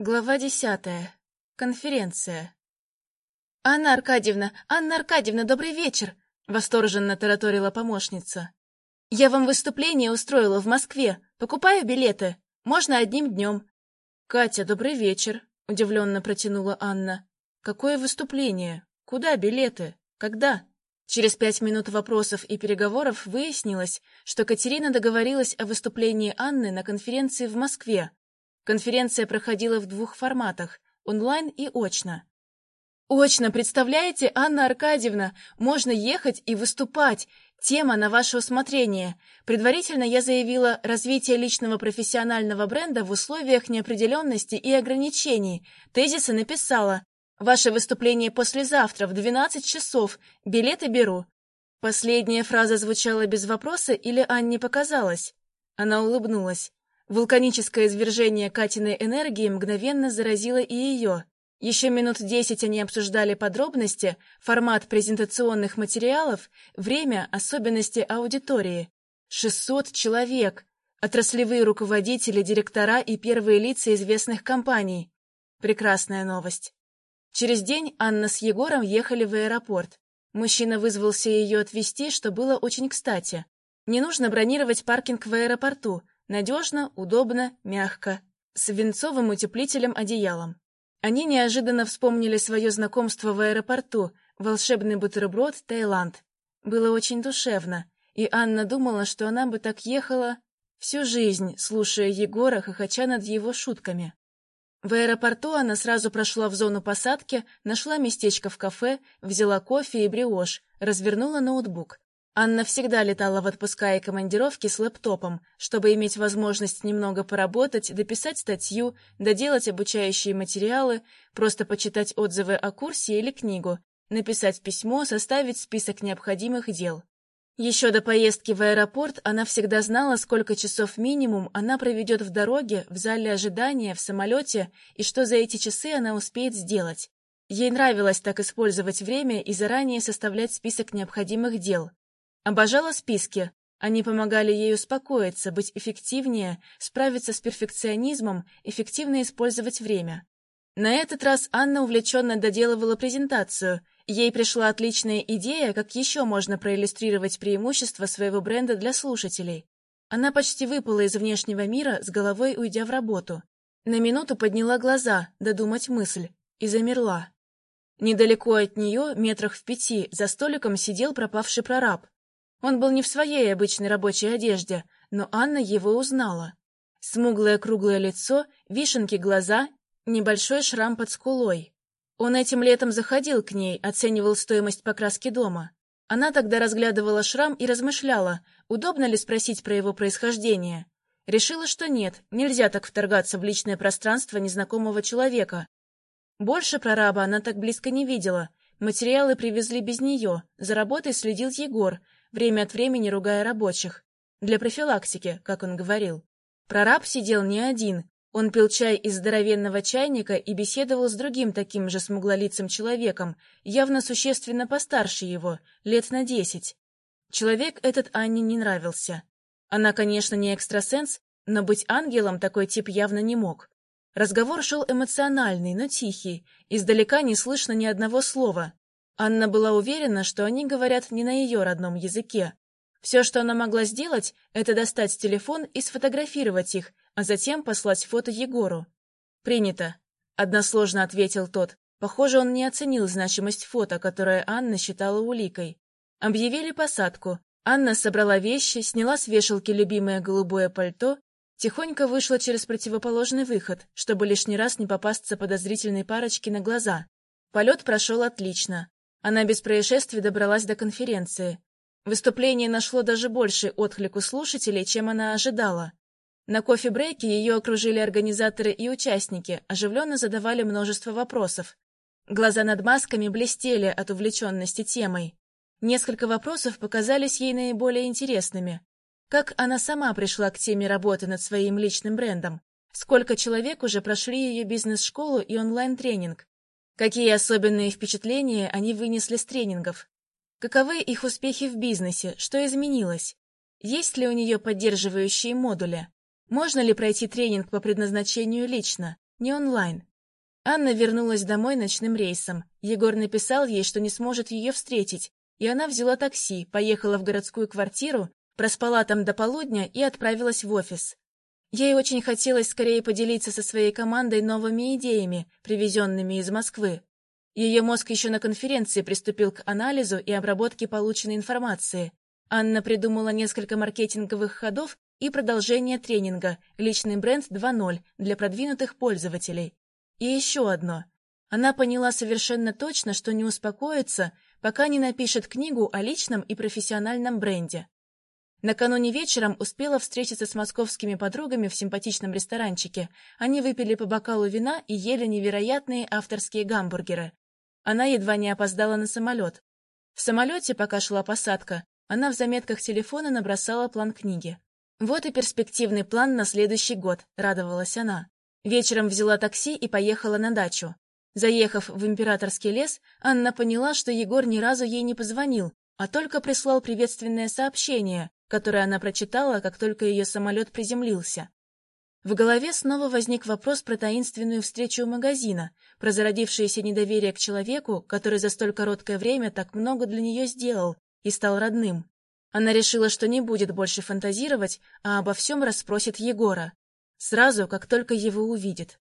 Глава десятая. Конференция. «Анна Аркадьевна! Анна Аркадьевна, добрый вечер!» — восторженно тараторила помощница. «Я вам выступление устроила в Москве. Покупаю билеты. Можно одним днем». «Катя, добрый вечер!» — удивленно протянула Анна. «Какое выступление? Куда билеты? Когда?» Через пять минут вопросов и переговоров выяснилось, что Катерина договорилась о выступлении Анны на конференции в Москве. Конференция проходила в двух форматах – онлайн и очно. «Очно, представляете, Анна Аркадьевна, можно ехать и выступать. Тема на ваше усмотрение. Предварительно я заявила развитие личного профессионального бренда в условиях неопределенности и ограничений. Тезисы написала. Ваше выступление послезавтра в 12 часов. Билеты беру. Последняя фраза звучала без вопроса или Анне показалось? Она улыбнулась. Вулканическое извержение Катиной энергии мгновенно заразило и ее. Еще минут десять они обсуждали подробности, формат презентационных материалов, время, особенности аудитории. 600 человек, отраслевые руководители, директора и первые лица известных компаний. Прекрасная новость. Через день Анна с Егором ехали в аэропорт. Мужчина вызвался ее отвезти, что было очень кстати. Не нужно бронировать паркинг в аэропорту. Надежно, удобно, мягко. С венцовым утеплителем одеялом. Они неожиданно вспомнили свое знакомство в аэропорту, волшебный бутерброд, Таиланд. Было очень душевно, и Анна думала, что она бы так ехала всю жизнь, слушая Егора, хохоча над его шутками. В аэропорту она сразу прошла в зону посадки, нашла местечко в кафе, взяла кофе и бриош, развернула ноутбук. Анна всегда летала в отпуска и командировки с лэптопом, чтобы иметь возможность немного поработать, дописать статью, доделать обучающие материалы, просто почитать отзывы о курсе или книгу, написать письмо, составить список необходимых дел. Еще до поездки в аэропорт она всегда знала, сколько часов минимум она проведет в дороге, в зале ожидания, в самолете, и что за эти часы она успеет сделать. Ей нравилось так использовать время и заранее составлять список необходимых дел. Обожала списки. Они помогали ей успокоиться, быть эффективнее, справиться с перфекционизмом, эффективно использовать время. На этот раз Анна увлеченно доделывала презентацию. Ей пришла отличная идея, как еще можно проиллюстрировать преимущества своего бренда для слушателей. Она почти выпала из внешнего мира, с головой уйдя в работу. На минуту подняла глаза, додумать мысль, и замерла. Недалеко от нее, метрах в пяти, за столиком сидел пропавший прораб. Он был не в своей обычной рабочей одежде, но Анна его узнала. Смуглое круглое лицо, вишенки глаза Небольшой шрам под скулой. Он этим летом заходил к ней, оценивал стоимость покраски дома. Она тогда разглядывала шрам и размышляла, удобно ли спросить про его происхождение. Решила, что нет, нельзя так вторгаться в личное пространство незнакомого человека. Больше прораба она так близко не видела. Материалы привезли без нее, за работой следил Егор, время от времени ругая рабочих. Для профилактики, как он говорил. Прораб сидел не один, он пил чай из здоровенного чайника и беседовал с другим таким же смуглолицым человеком, явно существенно постарше его, лет на десять. Человек этот Анне не нравился. Она, конечно, не экстрасенс, но быть ангелом такой тип явно не мог. Разговор шел эмоциональный, но тихий, издалека не слышно ни одного слова. Анна была уверена, что они говорят не на ее родном языке. Все, что она могла сделать, это достать телефон и сфотографировать их, а затем послать фото Егору. «Принято», — односложно ответил тот. Похоже, он не оценил значимость фото, которое Анна считала уликой. Объявили посадку. Анна собрала вещи, сняла с вешалки любимое голубое пальто, тихонько вышла через противоположный выход, чтобы лишний раз не попасться подозрительной парочке на глаза. Полет прошел отлично. Она без происшествий добралась до конференции. Выступление нашло даже больший отклик у слушателей, чем она ожидала. На кофе-брейке ее окружили организаторы и участники, оживленно задавали множество вопросов. Глаза над масками блестели от увлеченности темой. Несколько вопросов показались ей наиболее интересными. Как она сама пришла к теме работы над своим личным брендом? Сколько человек уже прошли ее бизнес-школу и онлайн-тренинг? Какие особенные впечатления они вынесли с тренингов? Каковы их успехи в бизнесе? Что изменилось? Есть ли у нее поддерживающие модули? Можно ли пройти тренинг по предназначению лично? не онлайн. Анна вернулась домой ночным рейсом. Егор написал ей, что не сможет ее встретить, и она взяла такси, поехала в городскую квартиру, проспала там до полудня и отправилась в офис. Ей очень хотелось скорее поделиться со своей командой новыми идеями, привезенными из Москвы. Ее мозг еще на конференции приступил к анализу и обработке полученной информации. Анна придумала несколько маркетинговых ходов и продолжение тренинга «Личный бренд 2.0» для продвинутых пользователей. И еще одно. Она поняла совершенно точно, что не успокоится, пока не напишет книгу о личном и профессиональном бренде. Накануне вечером успела встретиться с московскими подругами в симпатичном ресторанчике. Они выпили по бокалу вина и ели невероятные авторские гамбургеры. Она едва не опоздала на самолет. В самолете, пока шла посадка, она в заметках телефона набросала план книги. Вот и перспективный план на следующий год, радовалась она. Вечером взяла такси и поехала на дачу. Заехав в императорский лес, Анна поняла, что Егор ни разу ей не позвонил, а только прислал приветственное сообщение, которое она прочитала, как только ее самолет приземлился. В голове снова возник вопрос про таинственную встречу у магазина, про зародившееся недоверие к человеку, который за столь короткое время так много для нее сделал и стал родным. Она решила, что не будет больше фантазировать, а обо всем расспросит Егора. Сразу, как только его увидит.